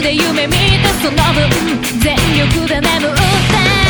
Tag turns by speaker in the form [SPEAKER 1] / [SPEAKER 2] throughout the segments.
[SPEAKER 1] で夢見てその
[SPEAKER 2] 分全力で眠って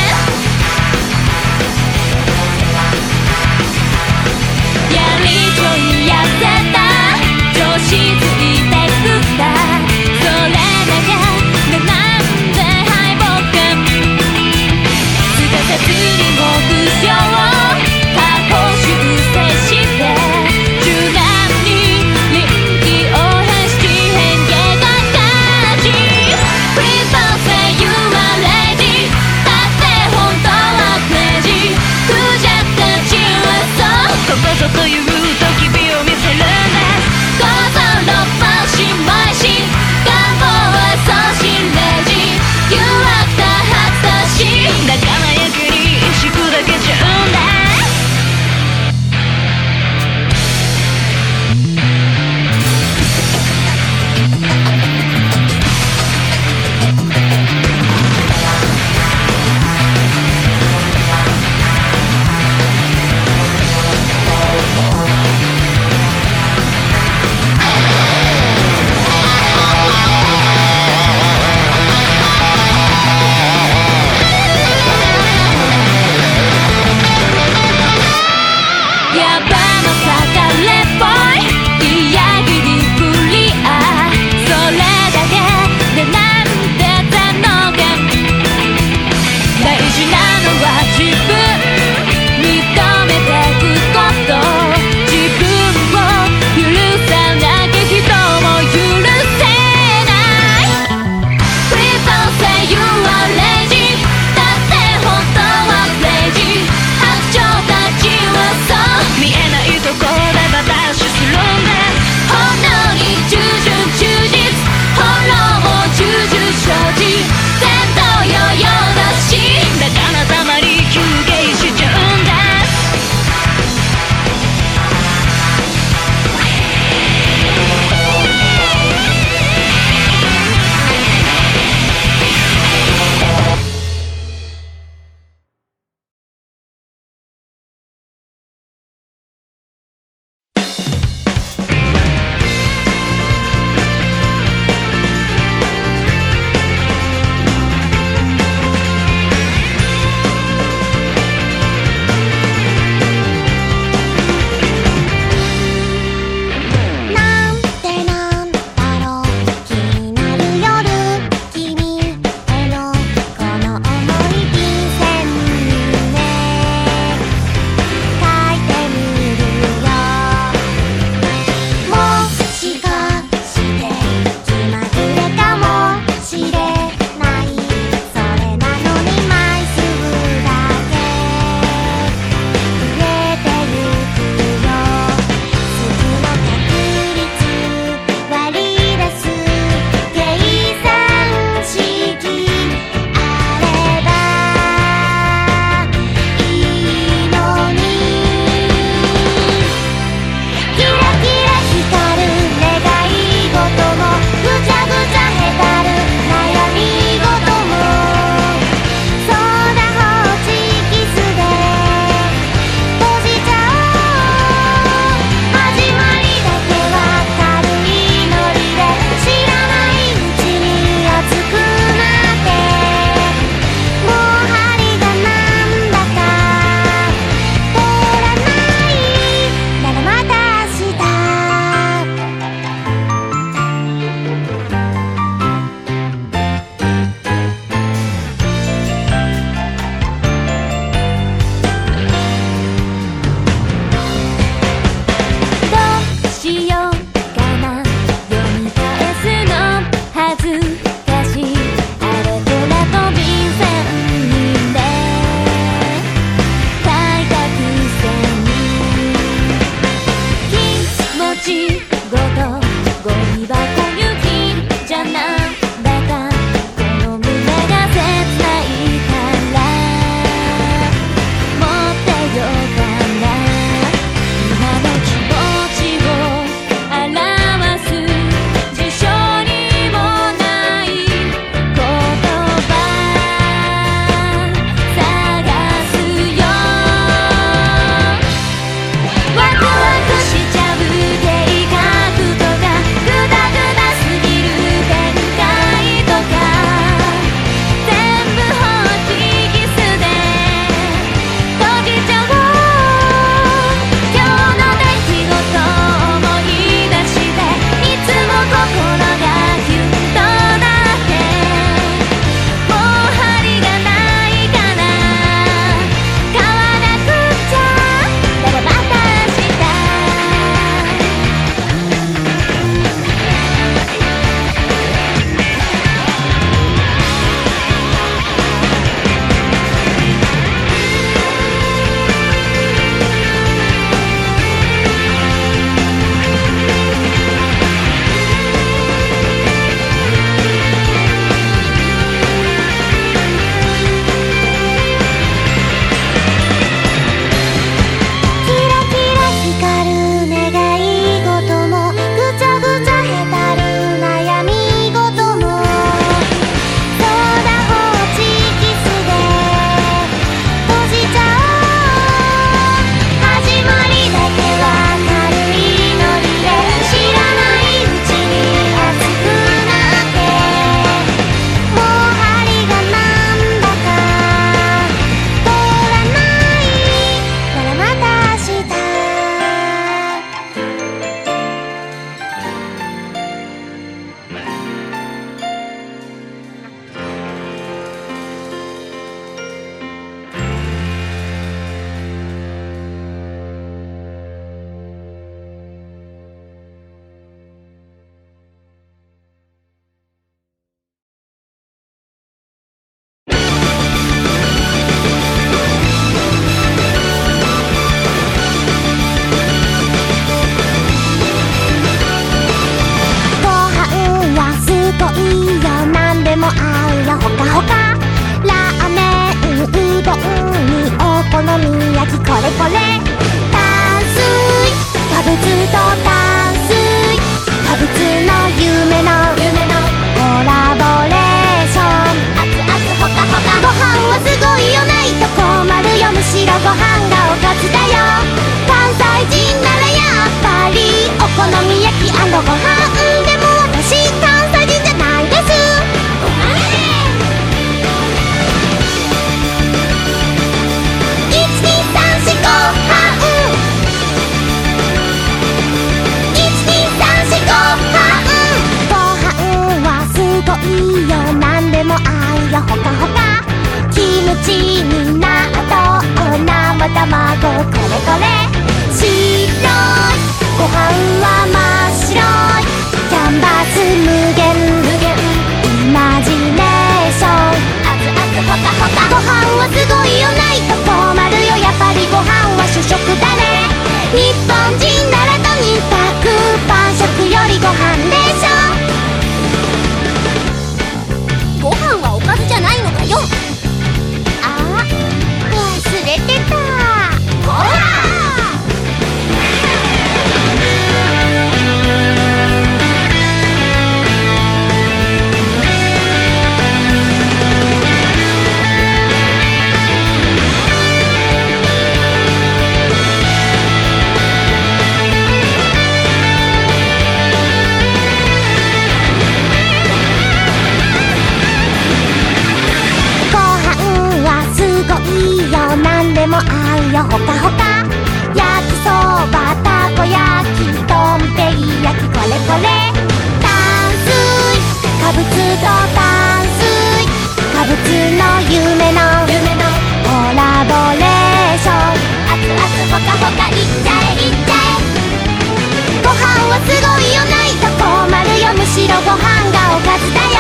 [SPEAKER 2] 飯がおかずだよ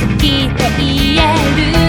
[SPEAKER 2] 好き
[SPEAKER 1] と言える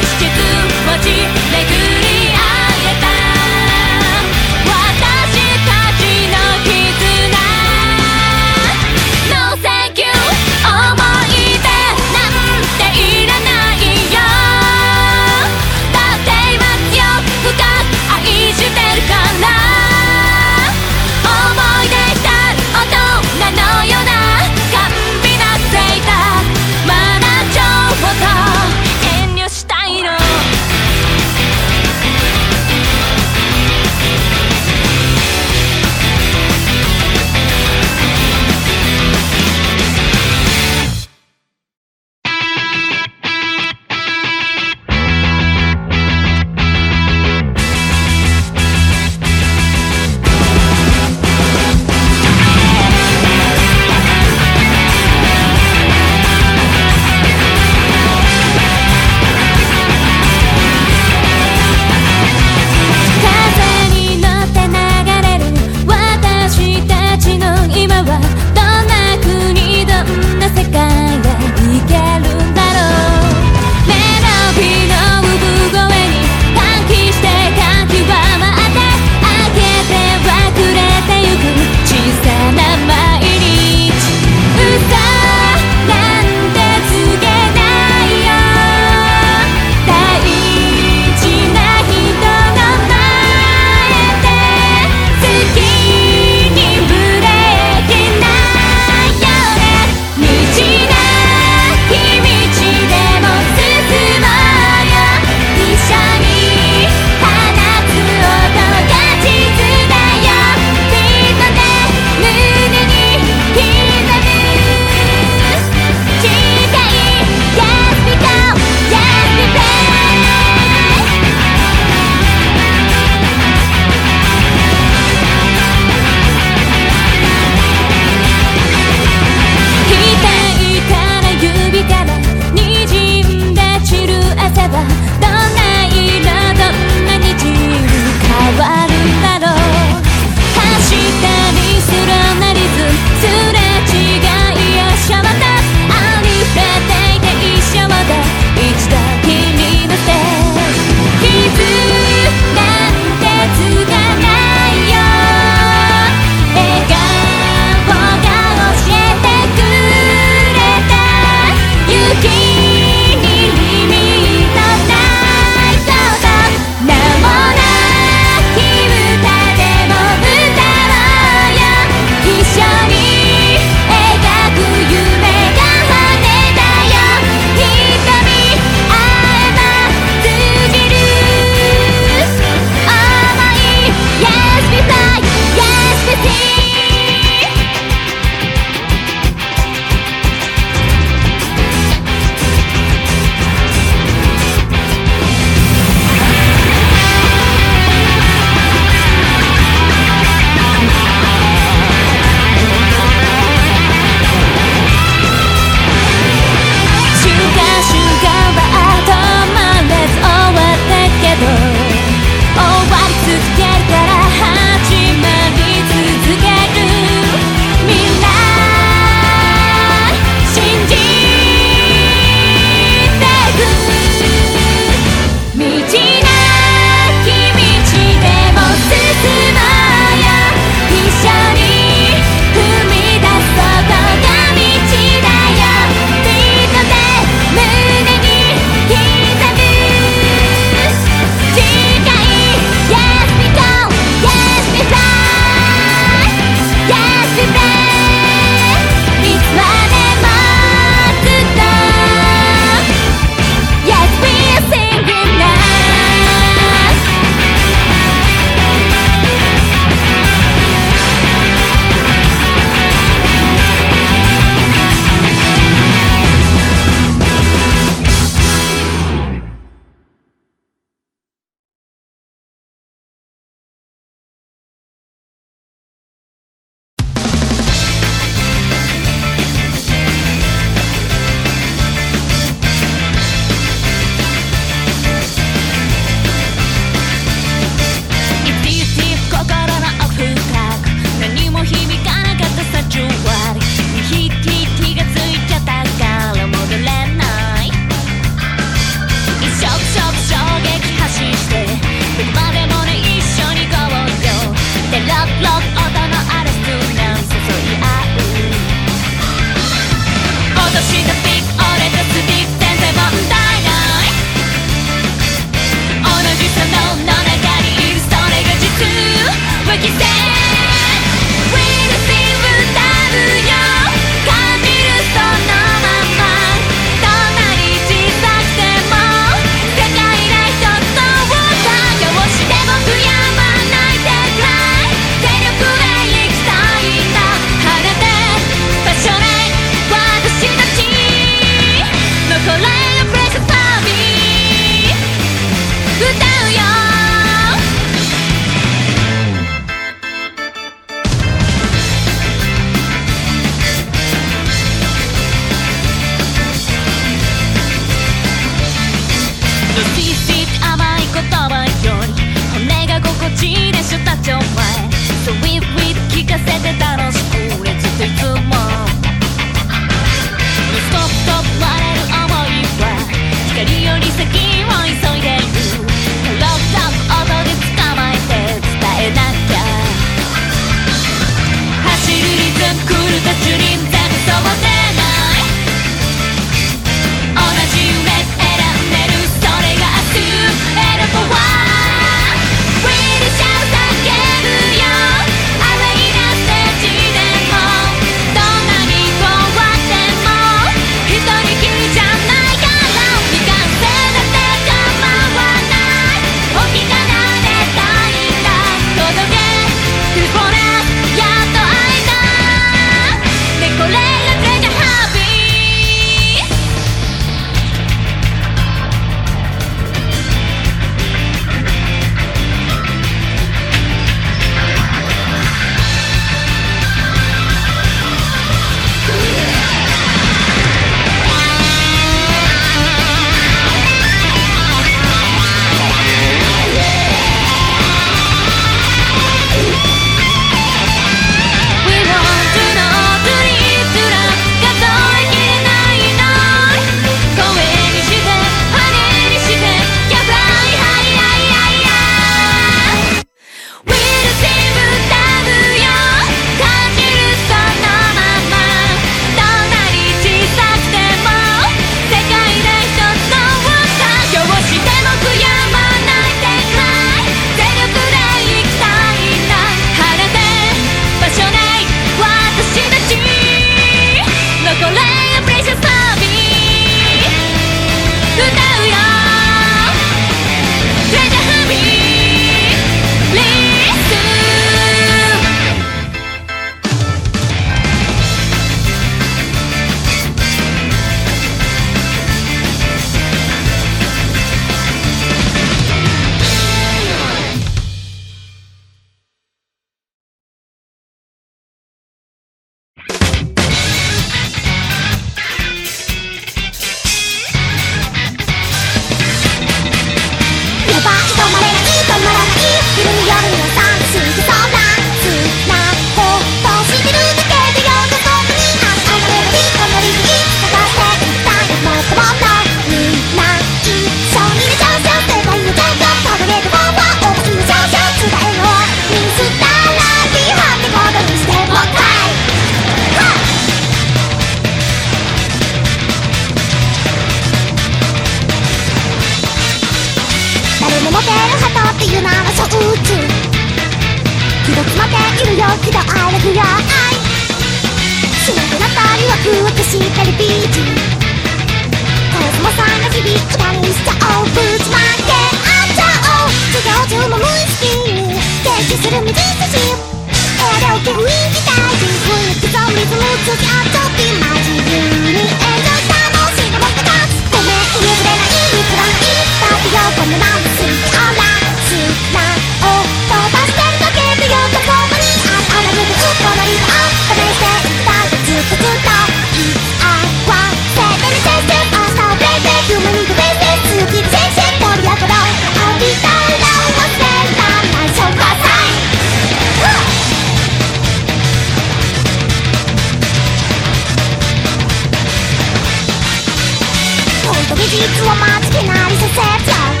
[SPEAKER 1] を待ちきなり
[SPEAKER 2] させ
[SPEAKER 1] ち
[SPEAKER 2] ゃう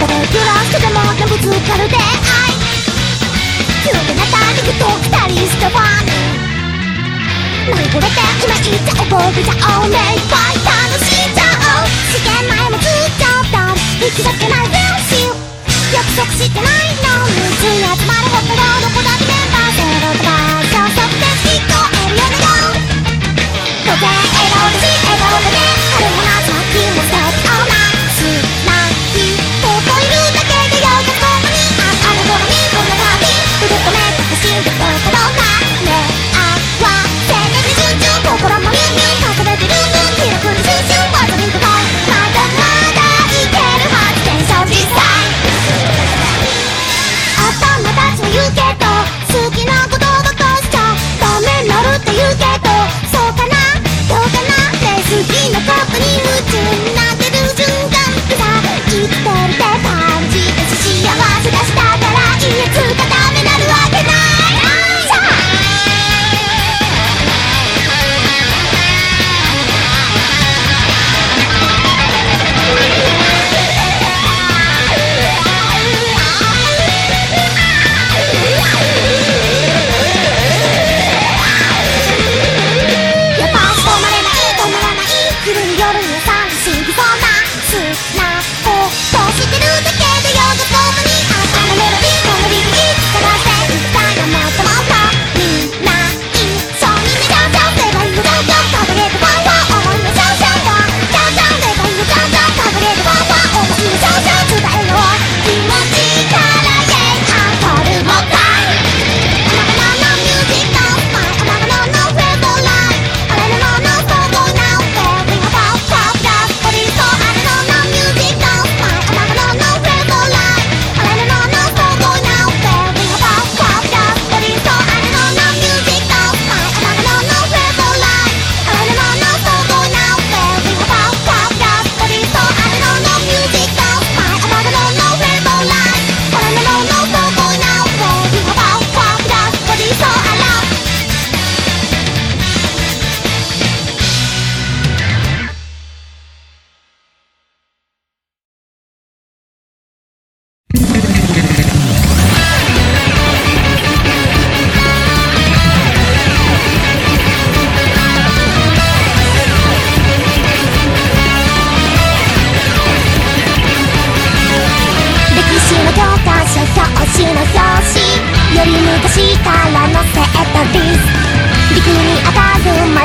[SPEAKER 2] 誰揺らしてでもぶつかる出会い急になタイミングと来たりしたわね何これって今言っちゃおえてちゃおういっぱい楽しんじゃおう試験前もずっとり行きたくない Will see 約束してないのむずい集まるほっぺどこだっメンバーゼロ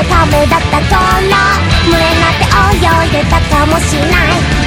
[SPEAKER 2] ためだった頃群れなって泳いでたかもしれない。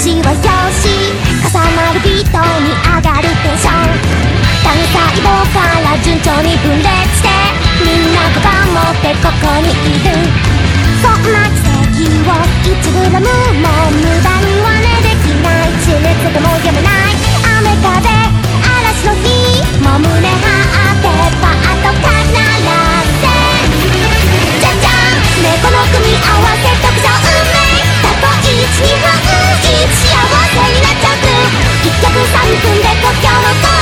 [SPEAKER 2] しは表紙重なる人に上がるテンション単細胞から順調に分裂してみんなが頑持ってここにいる。そんな奇跡を 1g も無駄にはねできない。死ぬこともやめない。雨風嵐の日。も胸張3分で故郷の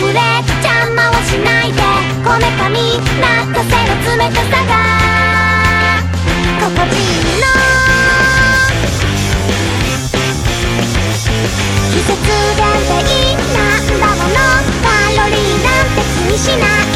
[SPEAKER 2] くれちゃんまをしないでこめかみなっせ背の冷たさが心地いいの季節限定なんだものカロリーなんて気にしない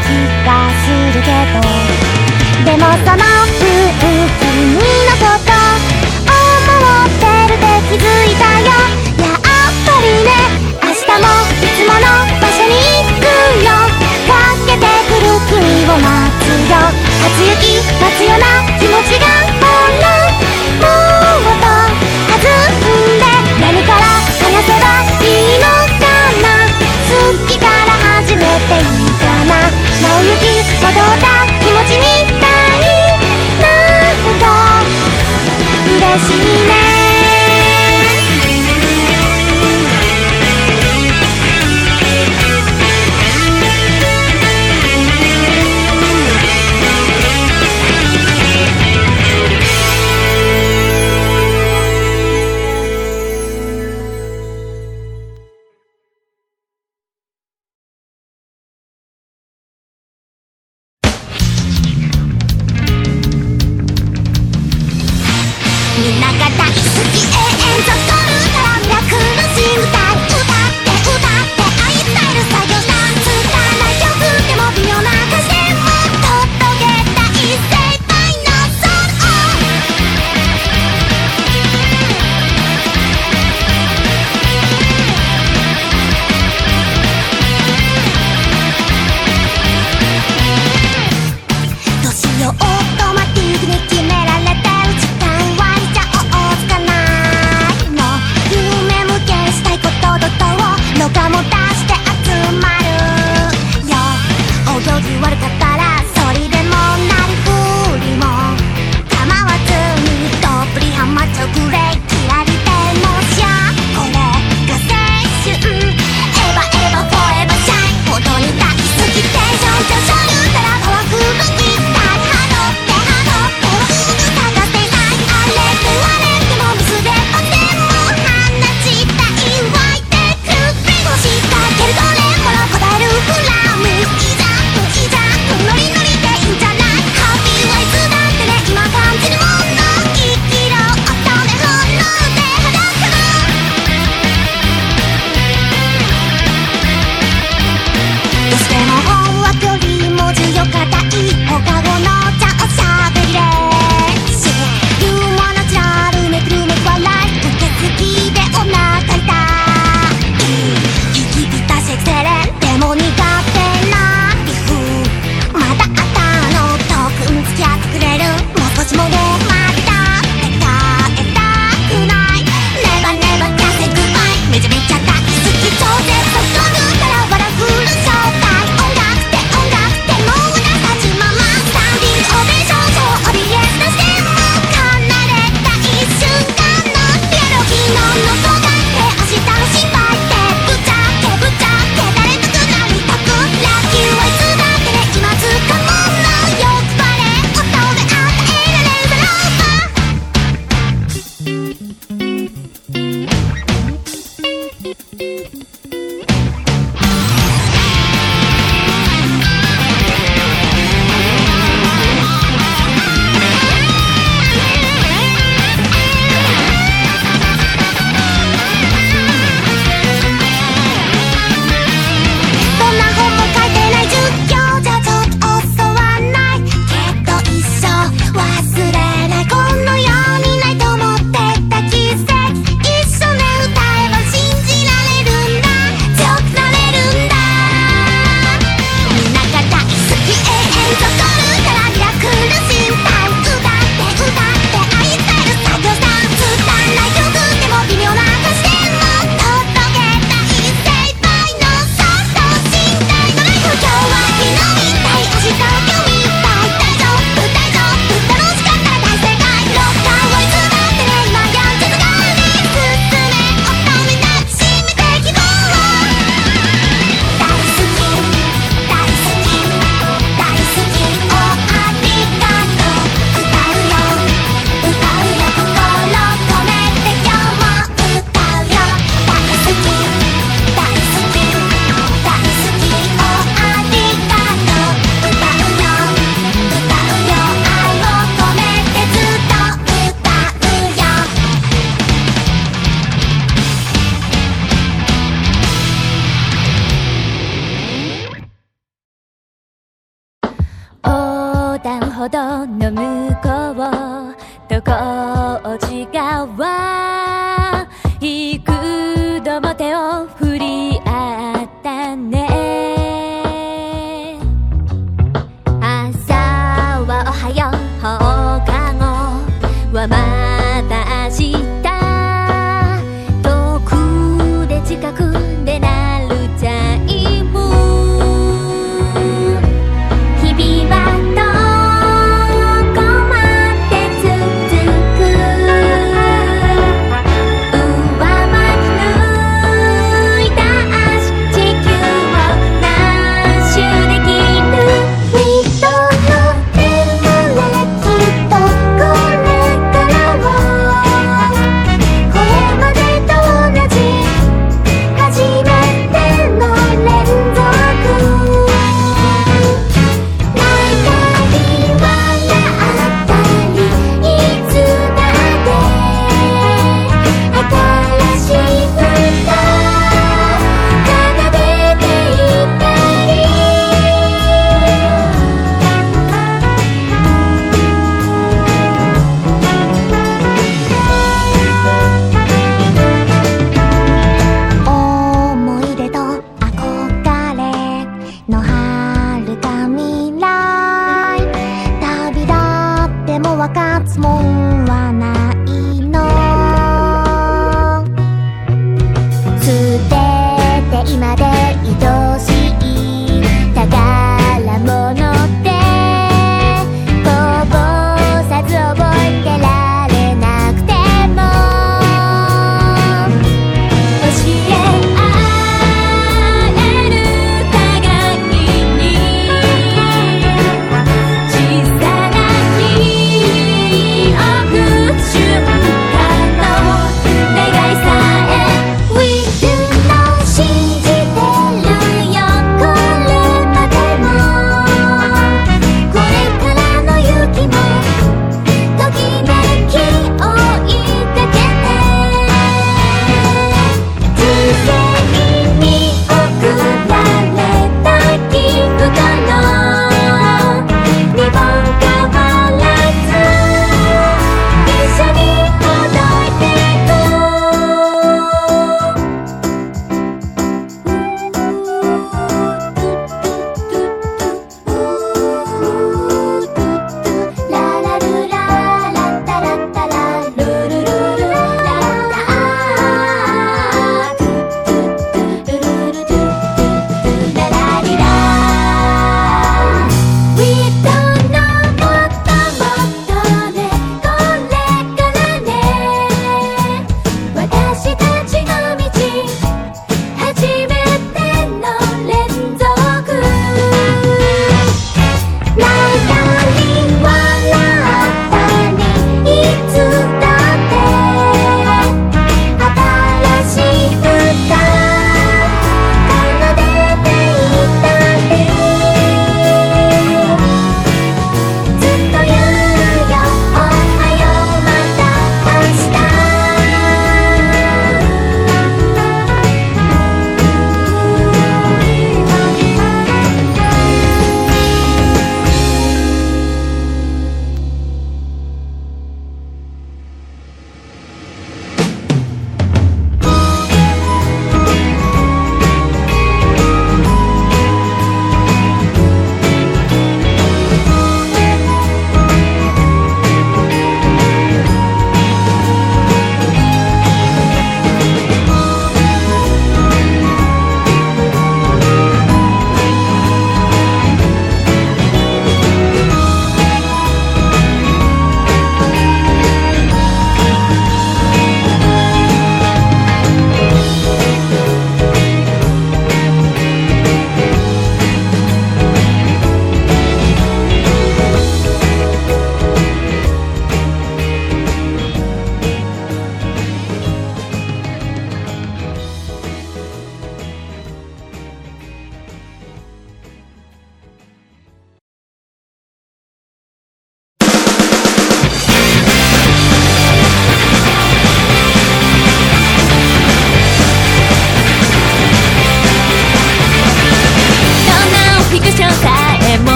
[SPEAKER 2] 気がするけど。でもその分君のこと思ってるって気づいたよ。やっぱりね明日もいつもの場所に行くよ。かけてくる君を待つよ。初雪待つよな気持ちがった気持ち
[SPEAKER 3] みたい。
[SPEAKER 1] なんか嬉しいね。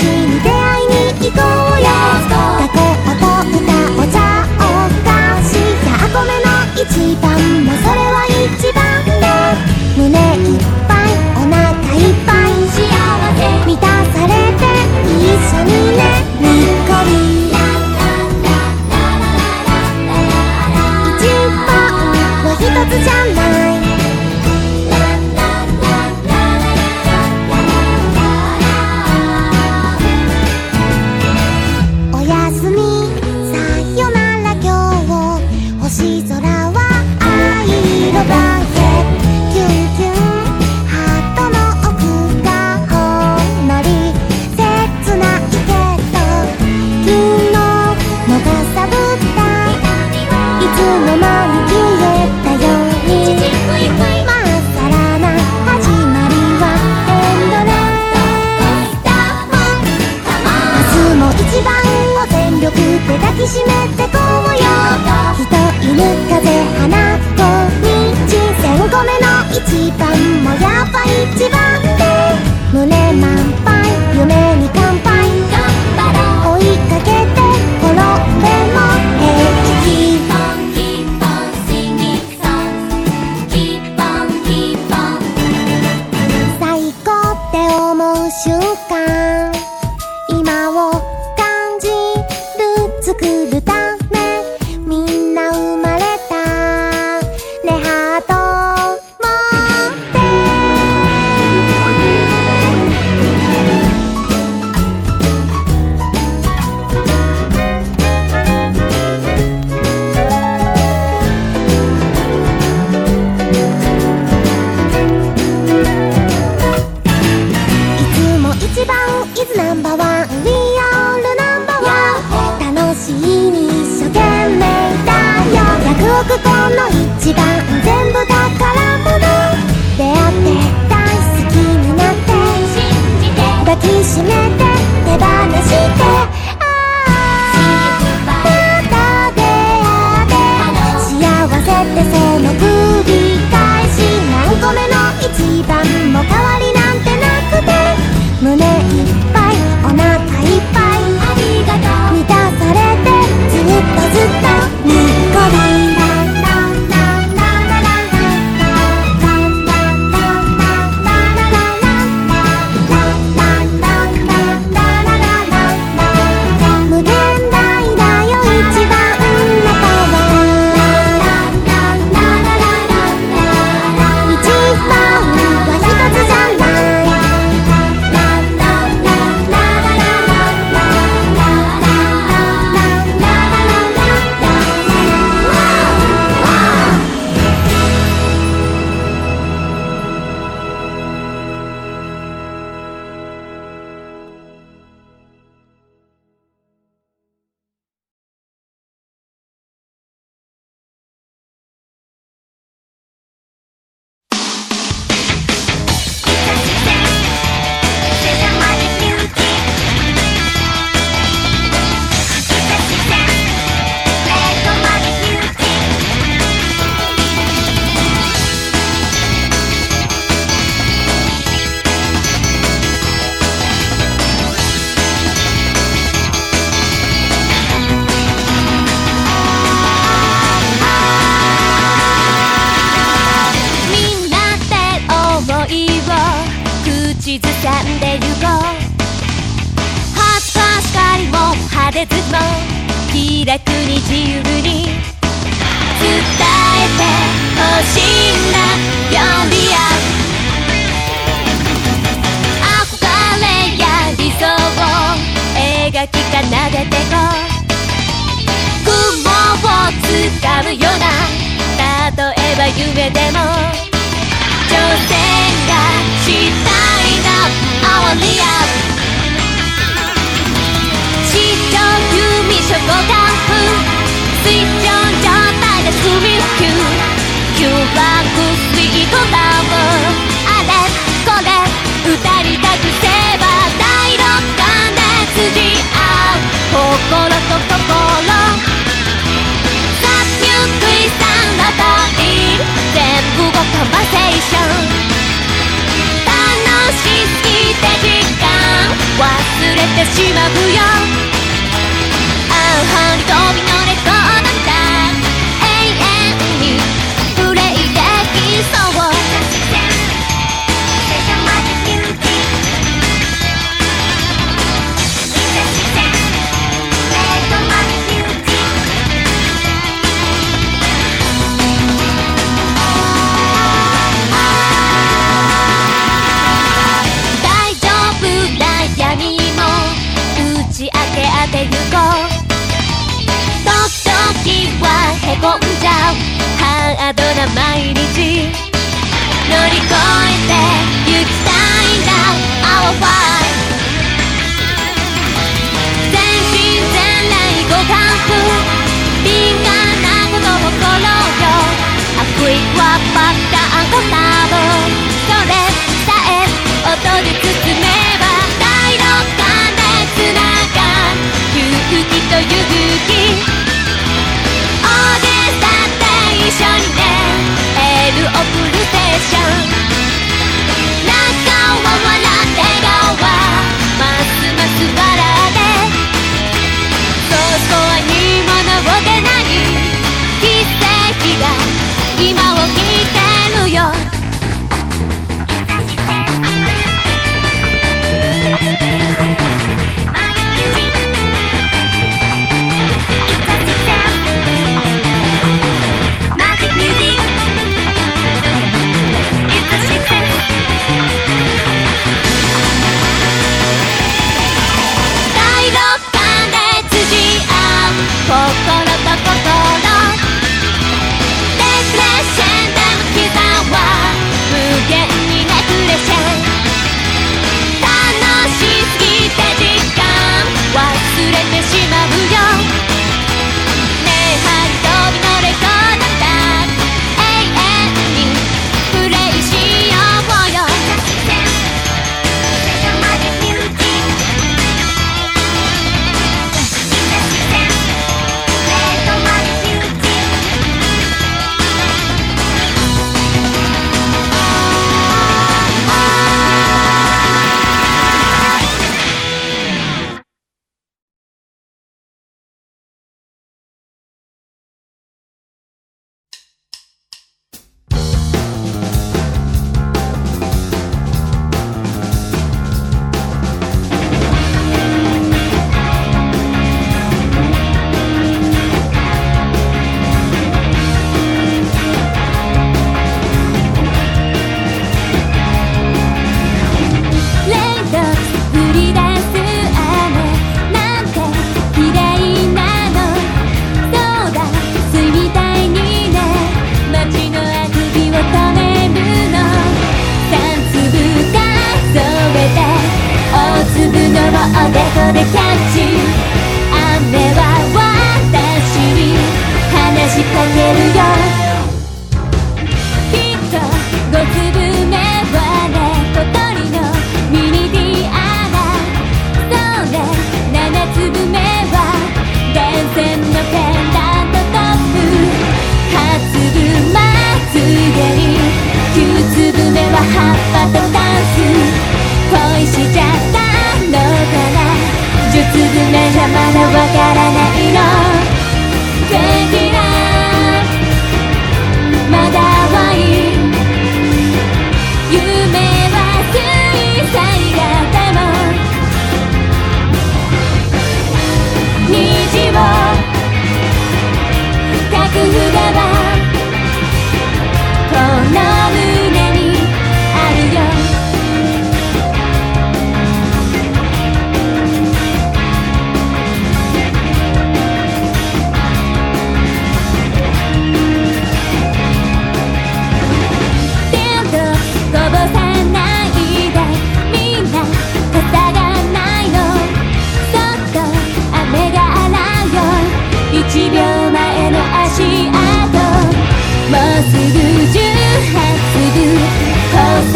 [SPEAKER 1] 瞬間」「ひと。りぬかぜはなこみち」「せんごめのいちばんもやっぱいちばん」「むねまんわからない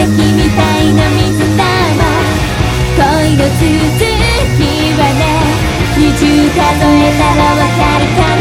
[SPEAKER 1] 滝みたいな水玉恋の続きはね二重数えたらわかるか